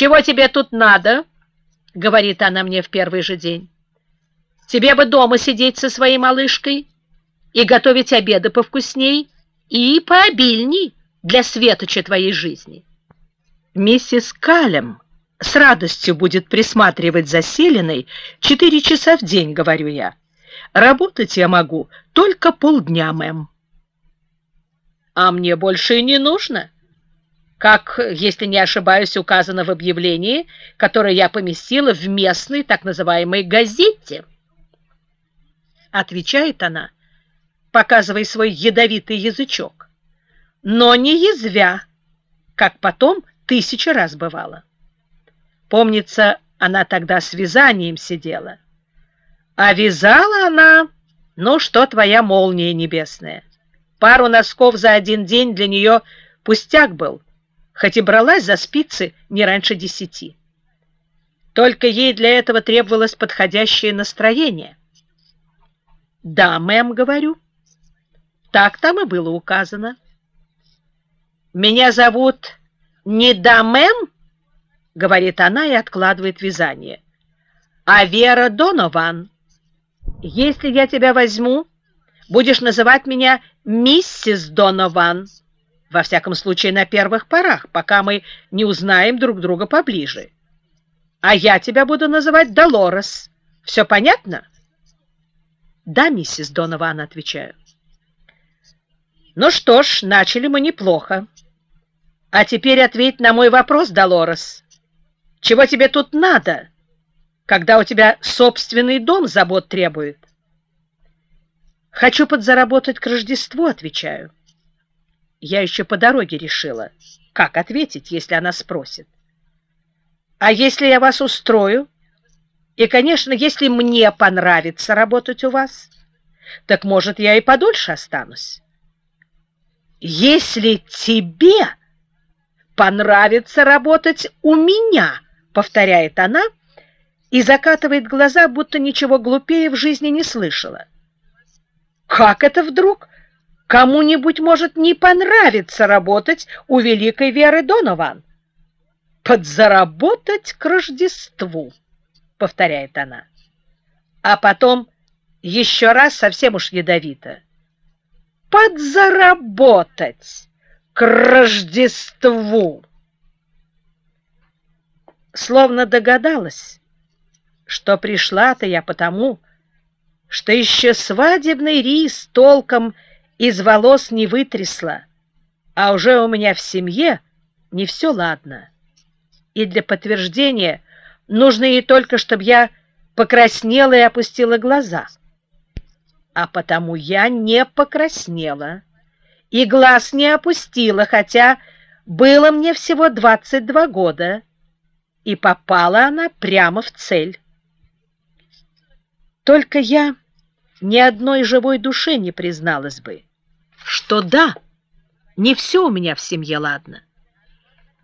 «Чего тебе тут надо?» — говорит она мне в первый же день. «Тебе бы дома сидеть со своей малышкой и готовить обеды повкусней и пообильней для светоча твоей жизни». Миссис Калем с радостью будет присматривать за Селиной четыре часа в день, говорю я. Работать я могу только полдня, мэм. А мне больше и не нужно. Как, если не ошибаюсь, указано в объявлении, которое я поместила в местной так называемой газете. Отвечает она, показывая свой ядовитый язычок, но не язвя, как потом тысяча раз бывало. Помнится, она тогда с вязанием сидела. А вязала она, ну что твоя молния небесная. Пару носков за один день для нее пустяк был, хоть и бралась за спицы не раньше десяти. Только ей для этого требовалось подходящее настроение. «Да, мэм, — говорю, — так там и было указано. Меня зовут не да, мэм, — говорит она и откладывает вязание, — а Вера Донован. Если я тебя возьму, будешь называть меня миссис Донован, во всяком случае на первых порах, пока мы не узнаем друг друга поближе. А я тебя буду называть Долорес. Все понятно? Да, миссис Донован, отвечаю. Ну что ж, начали мы неплохо. А теперь ответь на мой вопрос, Долорес. Чего тебе тут надо, когда у тебя собственный дом забот требует? Хочу подзаработать к Рождеству, отвечаю. Я еще по дороге решила, как ответить, если она спросит. А если я вас устрою? И, конечно, если мне понравится работать у вас, так, может, я и подольше останусь. Если тебе понравится работать у меня, повторяет она и закатывает глаза, будто ничего глупее в жизни не слышала. Как это вдруг кому-нибудь может не понравиться работать у великой Веры Донован? Подзаработать к Рождеству, повторяет она. А потом еще раз совсем уж ядовито. Подзаработать к Рождеству. Словно догадалась, что пришла-то я потому, что еще свадебный рис толком из волос не вытрясла, а уже у меня в семье не все ладно. И для подтверждения нужно ей только, чтобы я покраснела и опустила глаза. А потому я не покраснела и глаз не опустила, хотя было мне всего 22 года, и попала она прямо в цель. Только я ни одной живой душе не призналась бы, что да, не все у меня в семье ладно.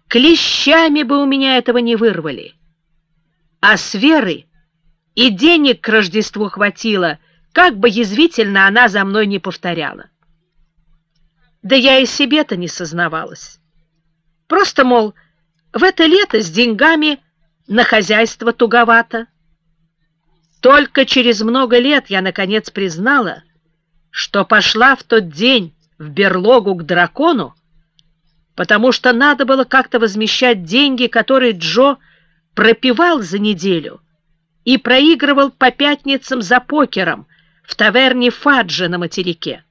Клещами бы у меня этого не вырвали. А с Веры и денег к Рождеству хватило, как бы язвительно она за мной не повторяла. Да я и себе-то не сознавалась. Просто, мол, в это лето с деньгами на хозяйство туговато. Только через много лет я, наконец, признала, что пошла в тот день в берлогу к дракону, потому что надо было как-то возмещать деньги, которые Джо пропивал за неделю и проигрывал по пятницам за покером в таверне Фаджи на материке.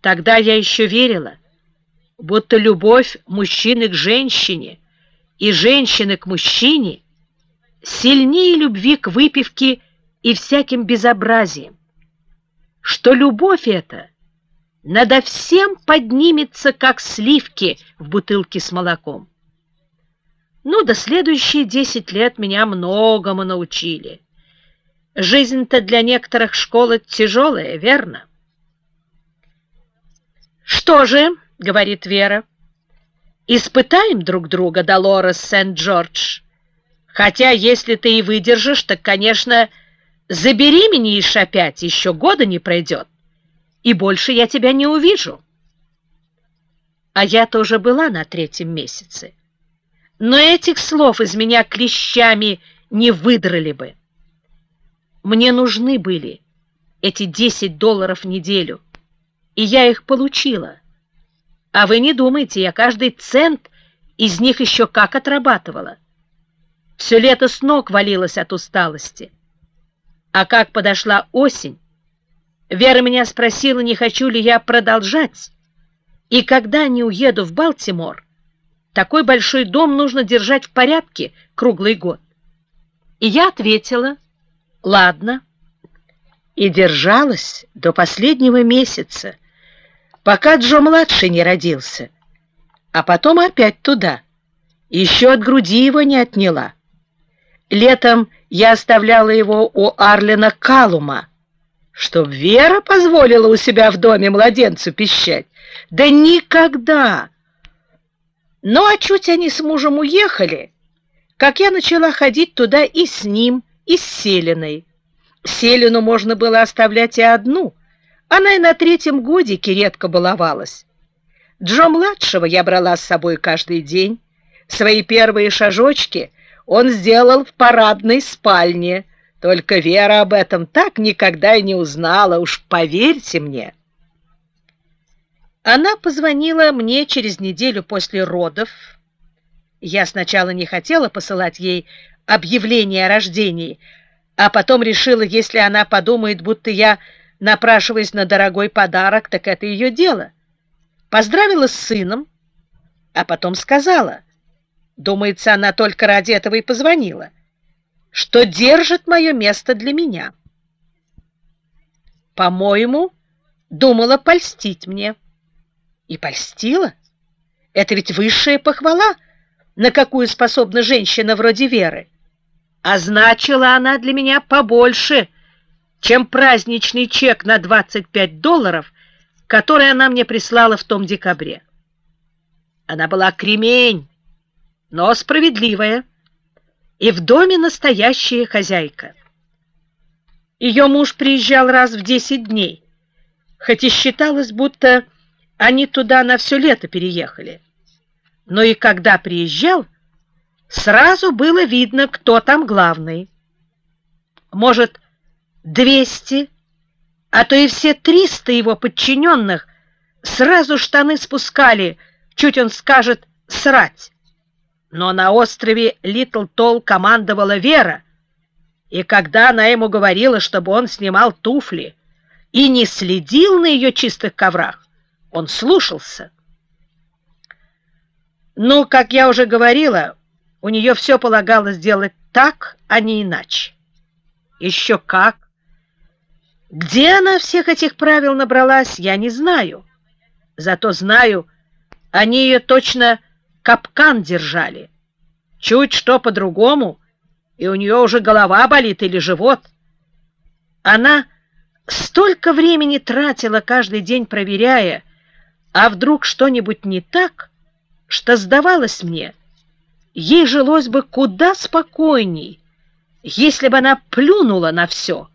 Тогда я еще верила, будто любовь мужчины к женщине и женщины к мужчине сильнее любви к выпивке и всяким безобразиям, что любовь эта надо всем поднимется, как сливки в бутылке с молоком. Ну, до следующие десять лет меня многому научили. Жизнь-то для некоторых школы тяжелая, верно? «Что же?» — говорит Вера. «Испытаем друг друга, Долорес Сент-Джордж». Хотя, если ты и выдержишь, так, конечно, забеременеешь опять, еще года не пройдет, и больше я тебя не увижу. А я тоже была на третьем месяце. но этих слов из меня клещами не выдрали бы. Мне нужны были эти 10 долларов в неделю, и я их получила. А вы не думайте, я каждый цент из них еще как отрабатывала. Все лето с ног валилось от усталости. А как подошла осень, Вера меня спросила, не хочу ли я продолжать, и когда не уеду в Балтимор, такой большой дом нужно держать в порядке круглый год. И я ответила, ладно, и держалась до последнего месяца, пока Джо-младший не родился, а потом опять туда, еще от груди его не отняла. Летом я оставляла его у Арлина Калума, чтоб Вера позволила у себя в доме младенцу пищать. Да никогда! Ну, а чуть они с мужем уехали, как я начала ходить туда и с ним, и с Селиной. Селину можно было оставлять и одну. Она и на третьем годике редко баловалась. Джо-младшего я брала с собой каждый день. Свои первые шажочки он сделал в парадной спальне. Только Вера об этом так никогда и не узнала, уж поверьте мне. Она позвонила мне через неделю после родов. Я сначала не хотела посылать ей объявление о рождении, а потом решила, если она подумает, будто я напрашиваюсь на дорогой подарок, так это ее дело. Поздравила с сыном, а потом сказала, думается, она только ради этого и позвонила, что держит мое место для меня. По-моему, думала польстить мне. И польстила. Это ведь высшая похвала, на какую способна женщина вроде Веры а значила она для меня побольше, чем праздничный чек на 25 долларов, который она мне прислала в том декабре. Она была кремень, но справедливая, и в доме настоящая хозяйка. Ее муж приезжал раз в 10 дней, хоть и считалось, будто они туда на все лето переехали. Но и когда приезжал, Сразу было видно, кто там главный. Может, двести, а то и все триста его подчиненных сразу штаны спускали, чуть он скажет «срать». Но на острове Литл Толл командовала Вера, и когда она ему говорила, чтобы он снимал туфли и не следил на ее чистых коврах, он слушался. Ну, как я уже говорила, у нее все полагалось делать так, а не иначе. Еще как! Где она всех этих правил набралась, я не знаю. Зато знаю, они ее точно капкан держали. Чуть что по-другому, и у нее уже голова болит или живот. Она столько времени тратила каждый день, проверяя, а вдруг что-нибудь не так, что сдавалось мне — ей жилось бы куда спокойней, если бы она плюнула на все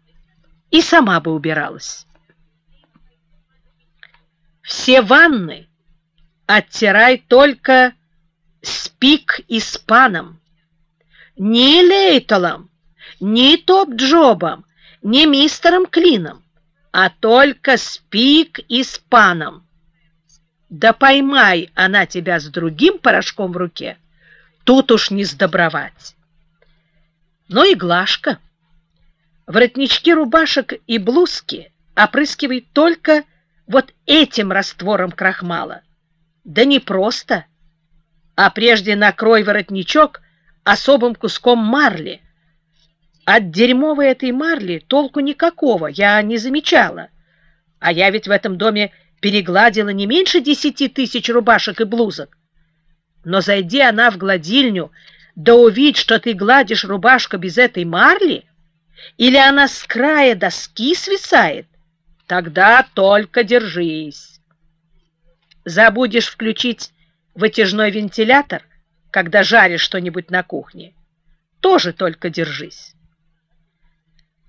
и сама бы убиралась. Все ванны оттирай только спик и спаном, ни Лейтолом, ни Топ-Джобом, ни мистером Клином, а только спик и спаном. Да поймай она тебя с другим порошком в руке, Тут уж не сдобровать. Но и Глашка. Воротнички рубашек и блузки опрыскивает только вот этим раствором крахмала. Да не просто, а прежде накрой воротничок особым куском марли. От дерьмовой этой марли толку никакого, я не замечала. А я ведь в этом доме перегладила не меньше десяти тысяч рубашек и блузок. Но зайди она в гладильню, да увидь, что ты гладишь рубашку без этой марли, или она с края доски свисает, тогда только держись. Забудешь включить вытяжной вентилятор, когда жаришь что-нибудь на кухне, тоже только держись.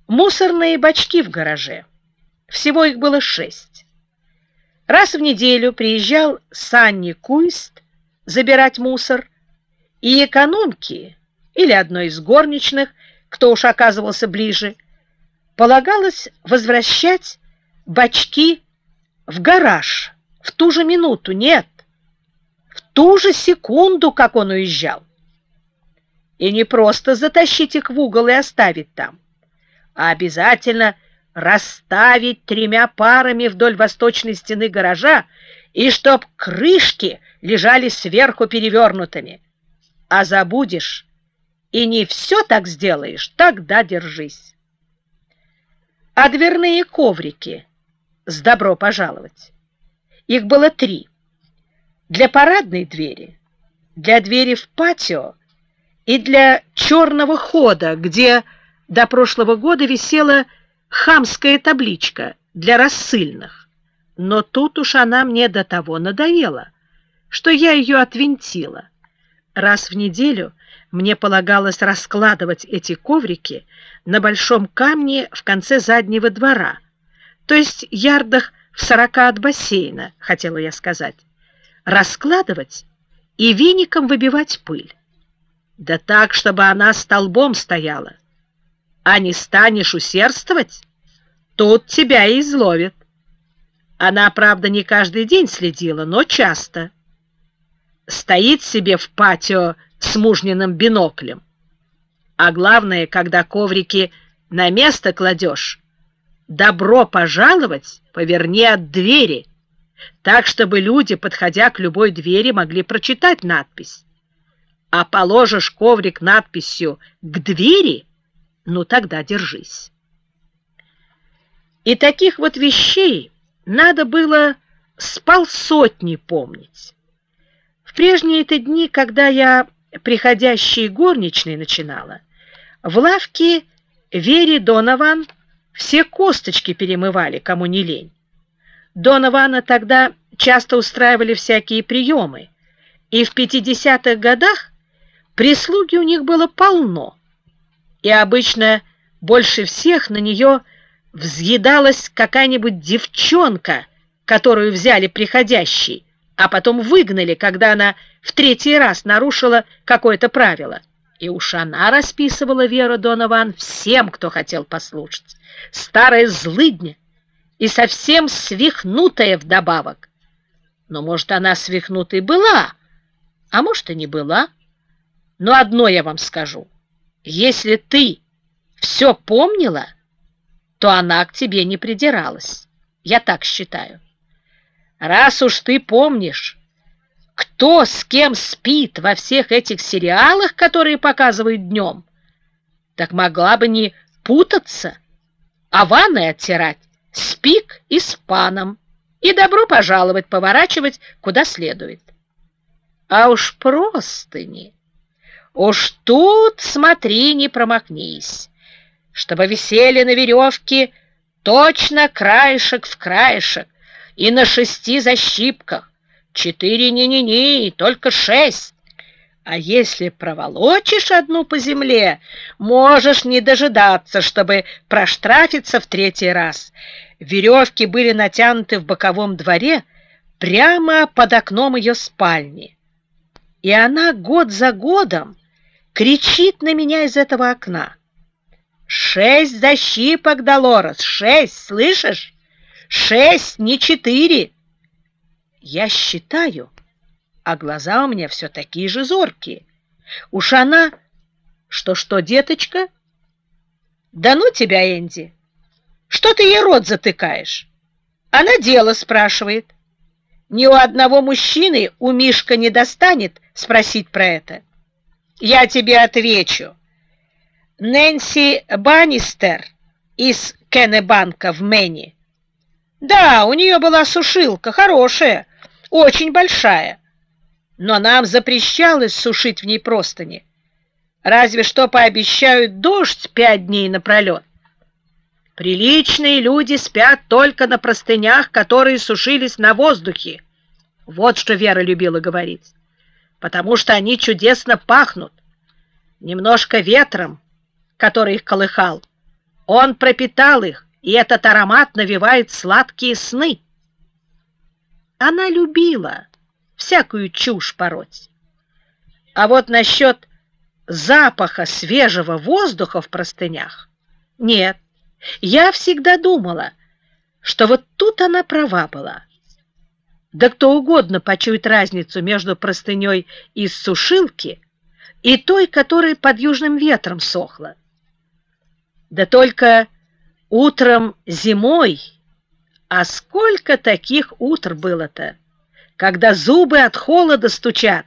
Мусорные бачки в гараже. Всего их было шесть. Раз в неделю приезжал Санни Куист забирать мусор, и экономки или одной из горничных, кто уж оказывался ближе, полагалось возвращать бачки в гараж в ту же минуту, нет, ту же секунду, как он уезжал. И не просто затащить их в угол и оставить там, а обязательно расставить тремя парами вдоль восточной стены гаража и чтоб крышки лежали сверху перевернутыми. А забудешь и не все так сделаешь, тогда держись. А дверные коврики с добро пожаловать. Их было три. Для парадной двери, для двери в патио и для черного хода, где до прошлого года висела хамская табличка для рассыльных. Но тут уж она мне до того надоела, что я ее отвинтила. Раз в неделю мне полагалось раскладывать эти коврики на большом камне в конце заднего двора, то есть ярдах в сорока от бассейна, хотела я сказать. Раскладывать и веником выбивать пыль. Да так, чтобы она столбом стояла а не станешь усердствовать, тут тебя и изловят. Она, правда, не каждый день следила, но часто. Стоит себе в патио с мужниным биноклем. А главное, когда коврики на место кладешь, добро пожаловать поверни от двери, так, чтобы люди, подходя к любой двери, могли прочитать надпись. А положишь коврик надписью «К двери» ну тогда держись. И таких вот вещей надо было с полсотни помнить. В прежние-то дни, когда я приходящие горничной начинала, в лавке Вере Донован все косточки перемывали, кому не лень. Донована тогда часто устраивали всякие приемы, и в 50-х годах прислуги у них было полно и обычно больше всех на нее взъедалась какая-нибудь девчонка, которую взяли приходящей, а потом выгнали, когда она в третий раз нарушила какое-то правило. И уж она расписывала Веру Донован всем, кто хотел послушать. Старая злыдня и совсем свихнутая вдобавок. Но, может, она свихнутой была, а может, и не была. Но одно я вам скажу — если ты все помнила, то она к тебе не придиралась. Я так считаю. Раз уж ты помнишь, кто с кем спит во всех этих сериалах, которые показывают днем, так могла бы не путаться, а ванной оттирать с пик и с паном, и добро пожаловать поворачивать куда следует. А уж простыни... Уж тут смотри, не промахнись, чтобы висели на веревке точно краешек в краешек и на шести защипках. Четыре ни-ни-ни, только шесть. А если проволочишь одну по земле, можешь не дожидаться, чтобы проштрафиться в третий раз. Веревки были натянуты в боковом дворе прямо под окном ее спальни. И она год за годом кричит на меня из этого окна. «Шесть защипок, Долорес, шесть, слышишь? Шесть, не четыре!» Я считаю, а глаза у меня все такие же зоркие. Уж она... Что-что, деточка? Да ну тебя, Энди! Что ты ей рот затыкаешь? Она дело спрашивает. Ни у одного мужчины у Мишка не достанет спросить про это. Я тебе отвечу. Нэнси Баннистер из Кеннебанка в Мэне. Да, у нее была сушилка, хорошая, очень большая. Но нам запрещалось сушить в ней простыни. Разве что пообещают дождь пять дней напролет. Приличные люди спят только на простынях, которые сушились на воздухе. Вот что Вера любила говорить потому что они чудесно пахнут. Немножко ветром, который их колыхал. Он пропитал их, и этот аромат навевает сладкие сны. Она любила всякую чушь пороть. А вот насчет запаха свежего воздуха в простынях нет. Я всегда думала, что вот тут она права была. Да кто угодно почует разницу между простыней из сушилки и той, которая под южным ветром сохла. Да только утром зимой, а сколько таких утр было-то, когда зубы от холода стучат,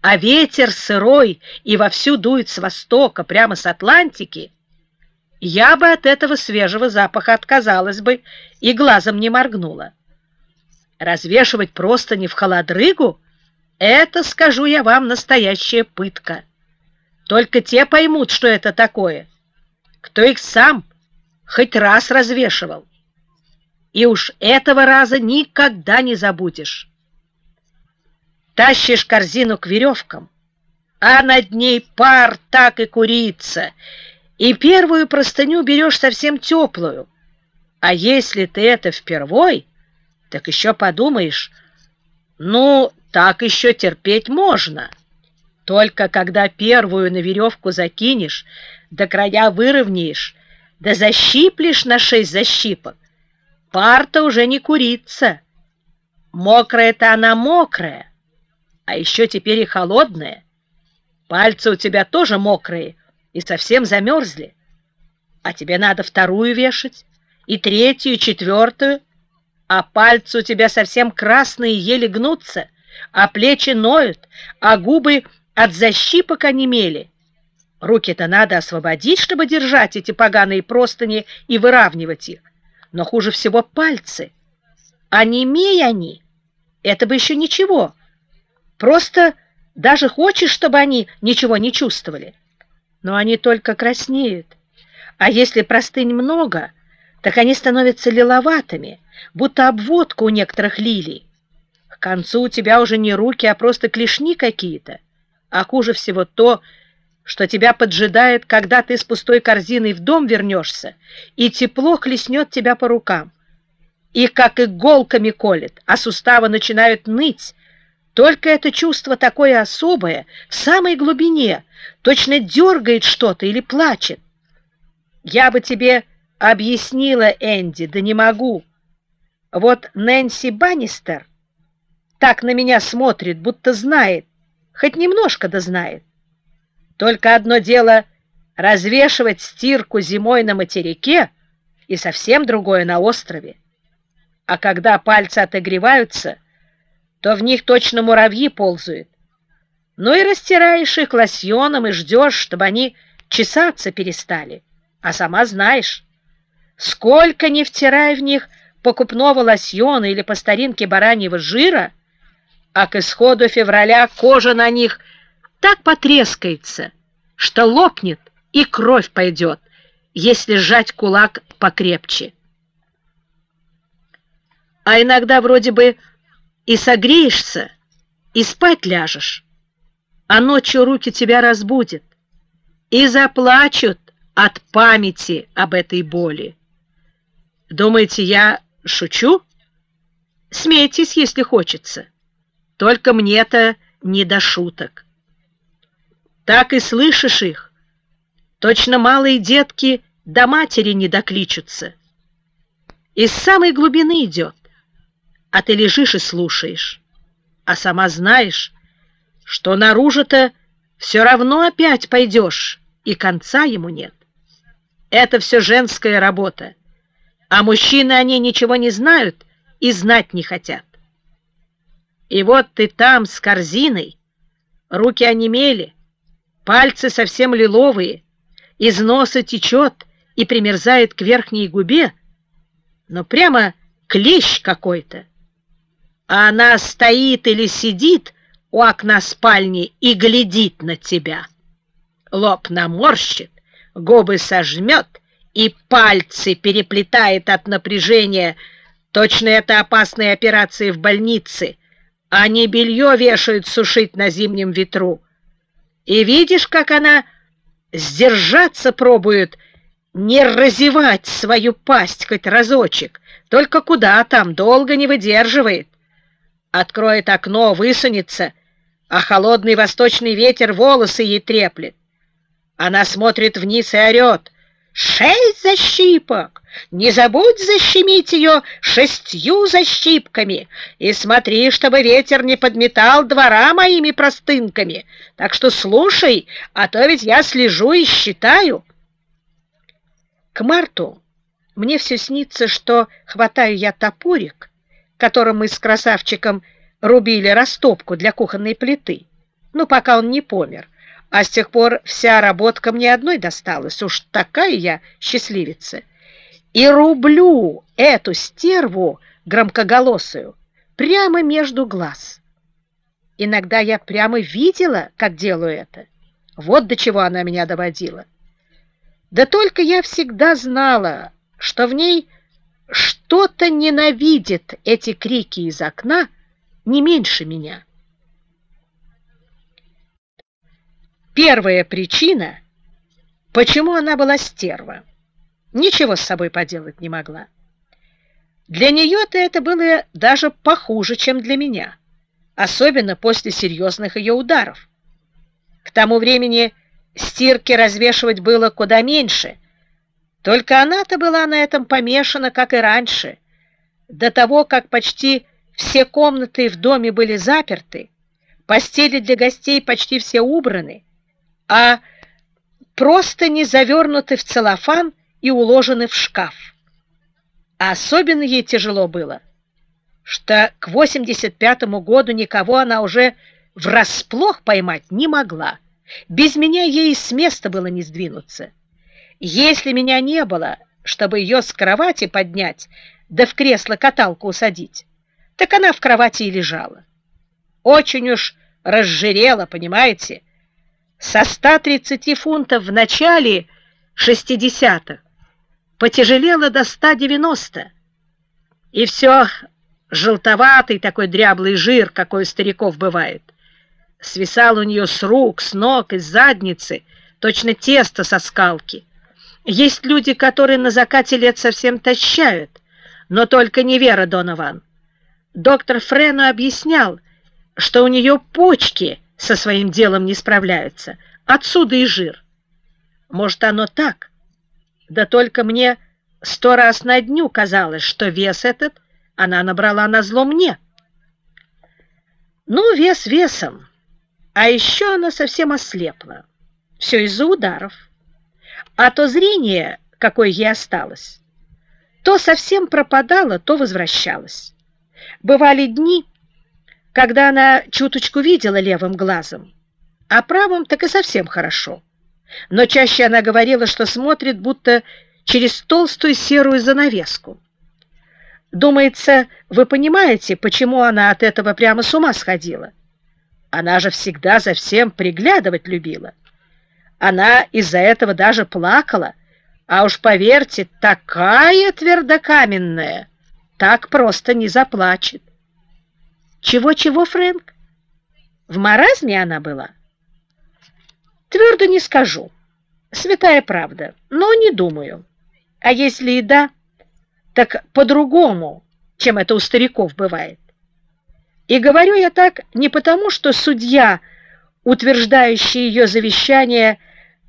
а ветер сырой и вовсю дует с востока, прямо с Атлантики, я бы от этого свежего запаха отказалась бы и глазом не моргнула. Развешивать просто не в холодрыгу — это, скажу я вам, настоящая пытка. Только те поймут, что это такое, кто их сам хоть раз развешивал. И уж этого раза никогда не забудешь. Тащишь корзину к веревкам, а над ней пар так и курится — и первую простыню берешь совсем теплую. А если ты это впервой, так еще подумаешь, ну, так еще терпеть можно. Только когда первую на веревку закинешь, до края выровняешь, да защиплешь на шесть защипок, пар-то уже не курится. Мокрая-то она мокрая, а еще теперь и холодная. Пальцы у тебя тоже мокрые, и совсем замерзли. А тебе надо вторую вешать, и третью, и четвертую, а пальцы у тебя совсем красные, еле гнутся, а плечи ноют, а губы от защипок онемели. Руки-то надо освободить, чтобы держать эти поганые простыни и выравнивать их. Но хуже всего пальцы. Онемей они, это бы еще ничего. Просто даже хочешь, чтобы они ничего не чувствовали но они только краснеют. А если простынь много, так они становятся лиловатыми, будто обводка у некоторых лилий. К концу у тебя уже не руки, а просто клешни какие-то. А хуже всего то, что тебя поджидает, когда ты с пустой корзиной в дом вернешься, и тепло хлестнет тебя по рукам. И как иголками колет, а суставы начинают ныть, только это чувство такое особое, в самой глубине, точно дергает что-то или плачет. Я бы тебе объяснила, Энди, да не могу. Вот Нэнси Баннистер так на меня смотрит, будто знает, хоть немножко да знает. Только одно дело развешивать стирку зимой на материке и совсем другое на острове. А когда пальцы отогреваются — то в них точно муравьи ползают. Ну и растираешь их лосьоном и ждешь, чтобы они чесаться перестали. А сама знаешь, сколько не втирай в них покупного лосьона или по старинке бараньего жира, а к исходу февраля кожа на них так потрескается, что лопнет и кровь пойдет, если сжать кулак покрепче. А иногда вроде бы и согреешься, и спать ляжешь, а ночью руки тебя разбудят и заплачут от памяти об этой боли. Думаете, я шучу? Смейтесь, если хочется. Только мне-то не до шуток. Так и слышишь их. Точно малые детки до матери не докличутся. Из самой глубины идет а ты лежишь и слушаешь. А сама знаешь, что наружу-то все равно опять пойдешь, и конца ему нет. Это все женская работа, а мужчины о ней ничего не знают и знать не хотят. И вот ты там с корзиной, руки онемели, пальцы совсем лиловые, из носа течет и примерзает к верхней губе, но прямо клещ какой-то а она стоит или сидит у окна спальни и глядит на тебя. Лоб наморщит, губы сожмет и пальцы переплетает от напряжения. Точно это опасные операции в больнице. Они белье вешают сушить на зимнем ветру. И видишь, как она сдержаться пробует, не разевать свою пасть хоть разочек. Только куда там, долго не выдерживает откроет окно, высунется, а холодный восточный ветер волосы ей треплет. Она смотрит вниз и орет. «Шесть защипок! Не забудь защемить ее шестью защипками и смотри, чтобы ветер не подметал двора моими простынками. Так что слушай, а то ведь я слежу и считаю». К марту мне все снится, что хватаю я топорик, которым мы с красавчиком рубили растопку для кухонной плиты, ну, пока он не помер, а с тех пор вся работка мне одной досталась, уж такая я счастливица. И рублю эту стерву громкоголосую прямо между глаз. Иногда я прямо видела, как делаю это. Вот до чего она меня доводила. Да только я всегда знала, что в ней что-то ненавидит эти крики из окна не меньше меня. Первая причина, почему она была стерва, ничего с собой поделать не могла. Для нее-то это было даже похуже, чем для меня, особенно после серьезных ее ударов. К тому времени стирки развешивать было куда меньше, только она-то была на этом помешана, как и раньше, до того, как почти все комнаты в доме были заперты, постели для гостей почти все убраны, а просто не завернуты в целлофан и уложены в шкаф. А особенно ей тяжело было, что к 85-му году никого она уже врасплох поймать не могла. Без меня ей с места было не сдвинуться. Если меня не было, чтобы ее с кровати поднять, да в кресло-каталку усадить, так она в кровати и лежала. Очень уж разжирела, понимаете, со 130 фунтов в начале 60-х потяжелела до 190, и все желтоватый такой дряблый жир, какой у стариков бывает, свисал у нее с рук, с ног, из задницы, точно тесто со скалки. Есть люди, которые на закате лет совсем тащают, но только не Вера Донован. Доктор Френу объяснял, что у нее почки со своим делом не справляются, отсюда и жир. Может, оно так? Да только мне сто раз на дню казалось, что вес этот она набрала на зло мне. Ну, вес весом. А еще она совсем ослепла. Все из-за ударов. А то зрение, какое ей осталось, то совсем пропадало, то возвращалось. Бывали дни, когда она чуточку видела левым глазом, а правым так и совсем хорошо. Но чаще она говорила, что смотрит будто через толстую серую занавеску. Думается, вы понимаете, почему она от этого прямо с ума сходила? Она же всегда за всем приглядывать любила. Она из-за этого даже плакала, а уж поверьте, такая твердокаменная, так просто не заплачет. Чего-чего, Фрэнк? В маразме она была? Твердо не скажу. Святая правда, но не думаю. А если и да, так по-другому, чем это у стариков бывает. И говорю я так не потому, что судья, утверждающий ее завещание,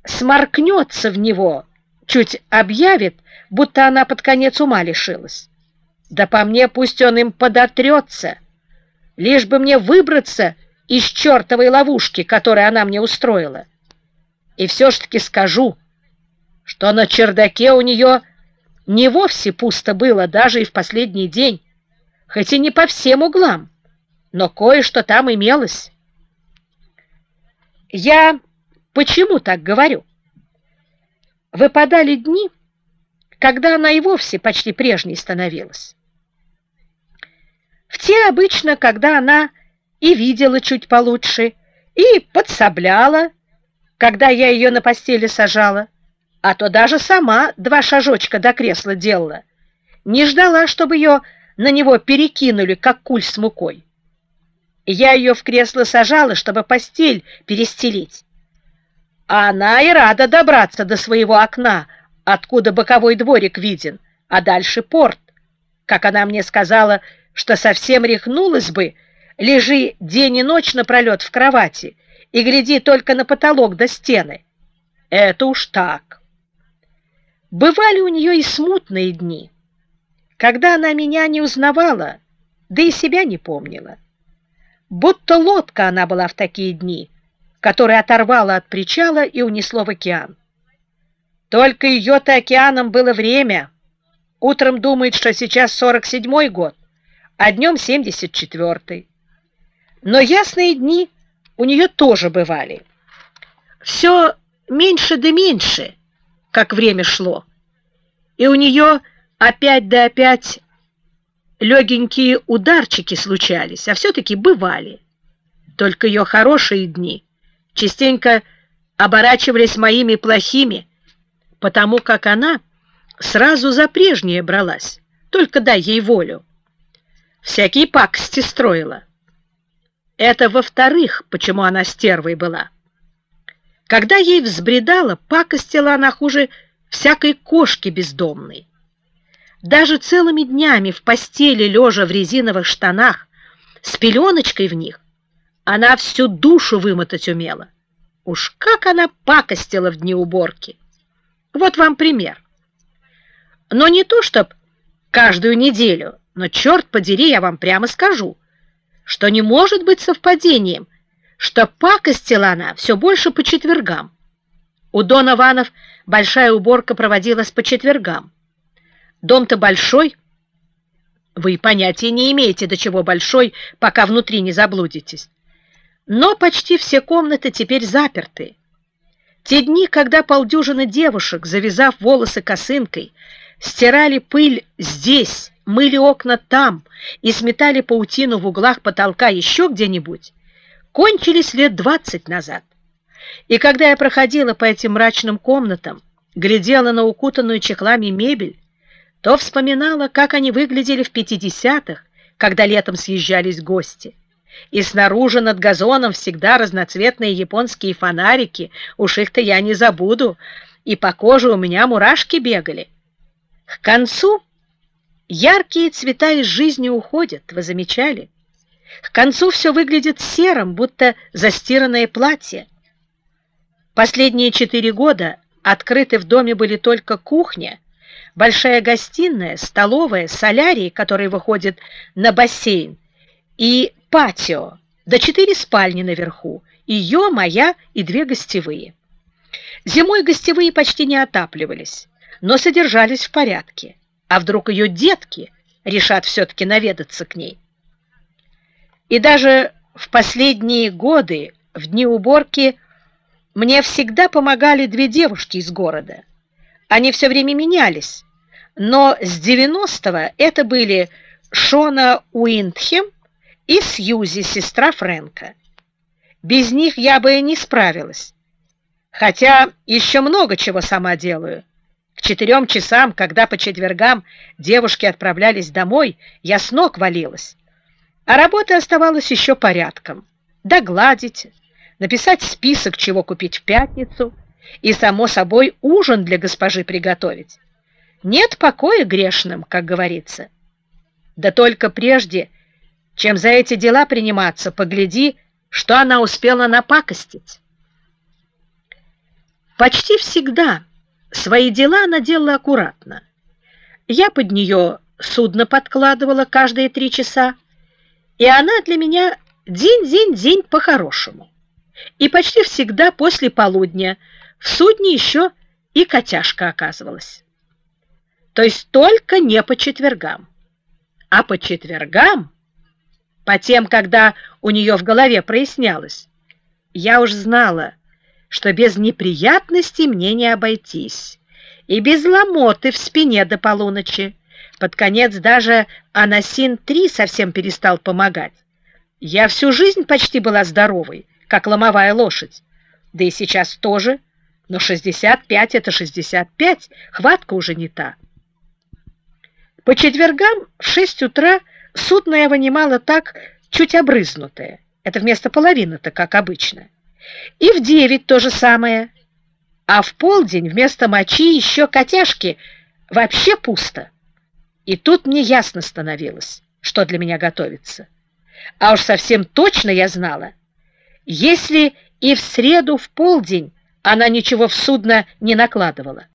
сморкнется в него, чуть объявит, будто она под конец ума лишилась. Да по мне пусть он им подотрется, лишь бы мне выбраться из чертовой ловушки, которую она мне устроила. И все ж таки скажу, что на чердаке у нее не вовсе пусто было даже и в последний день, хоть и не по всем углам, но кое-что там имелось. Я почему так говорю? Выпадали дни, когда она и вовсе почти прежней становилась. В те обычно, когда она и видела чуть получше, и подсобляла, когда я ее на постели сажала, а то даже сама два шажочка до кресла делала, не ждала, чтобы ее на него перекинули, как куль с мукой. Я ее в кресло сажала, чтобы постель перестелить. А она и рада добраться до своего окна, откуда боковой дворик виден, а дальше порт. Как она мне сказала, что совсем рехнулась бы, лежи день и ночь напролет в кровати и гляди только на потолок до стены. Это уж так. Бывали у нее и смутные дни, когда она меня не узнавала, да и себя не помнила. Будто лодка она была в такие дни, которая оторвала от причала и унесло в океан. Только ее-то океаном было время. Утром думает, что сейчас 47-й год, а днем 74-й. Но ясные дни у нее тоже бывали. Все меньше да меньше, как время шло. И у нее опять да опять легенькие ударчики случались, а все-таки бывали. Только ее хорошие дни частенько оборачивались моими плохими, потому как она сразу за прежнее бралась, только дай ей волю. Всякие пакости строила. Это во-вторых, почему она стервой была. Когда ей взбредала, пакостила она хуже всякой кошки бездомной. Даже целыми днями в постели, лежа в резиновых штанах, с пеленочкой в них, она всю душу вымотать умела. Уж как она пакостила в дни уборки! Вот вам пример. Но не то, чтоб каждую неделю, но, черт подери, я вам прямо скажу, что не может быть совпадением, что пакостила она все больше по четвергам. У Дона Ванов большая уборка проводилась по четвергам. Дом-то большой. Вы понятия не имеете, до чего большой, пока внутри не заблудитесь. Но почти все комнаты теперь заперты. Те дни, когда полдюжины девушек, завязав волосы косынкой, стирали пыль здесь, мыли окна там и сметали паутину в углах потолка еще где-нибудь, кончились лет двадцать назад. И когда я проходила по этим мрачным комнатам, глядела на укутанную чехлами мебель, то вспоминала, как они выглядели в пятидесятых, когда летом съезжались гости. И снаружи над газоном всегда разноцветные японские фонарики, уж их-то я не забуду, и по коже у меня мурашки бегали. К концу яркие цвета из жизни уходят, вы замечали? К концу все выглядит серым, будто застиранное платье. Последние четыре года открыты в доме были только кухня, большая гостиная, столовая, солярий, который выходит на бассейн, и патио, да четыре спальни наверху, ее, моя и две гостевые. Зимой гостевые почти не отапливались, но содержались в порядке. А вдруг ее детки решат все-таки наведаться к ней? И даже в последние годы, в дни уборки, мне всегда помогали две девушки из города. Они все время менялись, но с 90-го это были Шона Уиндхем и Сьюзи, сестра Фрэнка. Без них я бы и не справилась. Хотя еще много чего сама делаю. К четырем часам, когда по четвергам девушки отправлялись домой, я с ног валилась. А работа оставалась еще порядком. Догладить, написать список, чего купить в пятницу, и, само собой, ужин для госпожи приготовить. Нет покоя грешным, как говорится. Да только прежде чем за эти дела приниматься, погляди, что она успела напакостить. Почти всегда свои дела она делала аккуратно. Я под нее судно подкладывала каждые три часа, и она для меня день-день-день по-хорошему. И почти всегда после полудня в судне еще и котяшка оказывалась. То есть только не по четвергам. А по четвергам по тем, когда у нее в голове прояснялось. Я уж знала, что без неприятностей мне не обойтись, и без ломоты в спине до полуночи. Под конец даже Анасин-3 совсем перестал помогать. Я всю жизнь почти была здоровой, как ломовая лошадь. Да и сейчас тоже, но 65 — это 65, хватка уже не та. По четвергам в 6 утра Судно я вынимала так, чуть обрызнутое. Это вместо половины-то, как обычно. И в девять то же самое. А в полдень вместо мочи еще котяшки вообще пусто. И тут мне ясно становилось, что для меня готовится. А уж совсем точно я знала, если и в среду в полдень она ничего в судно не накладывала,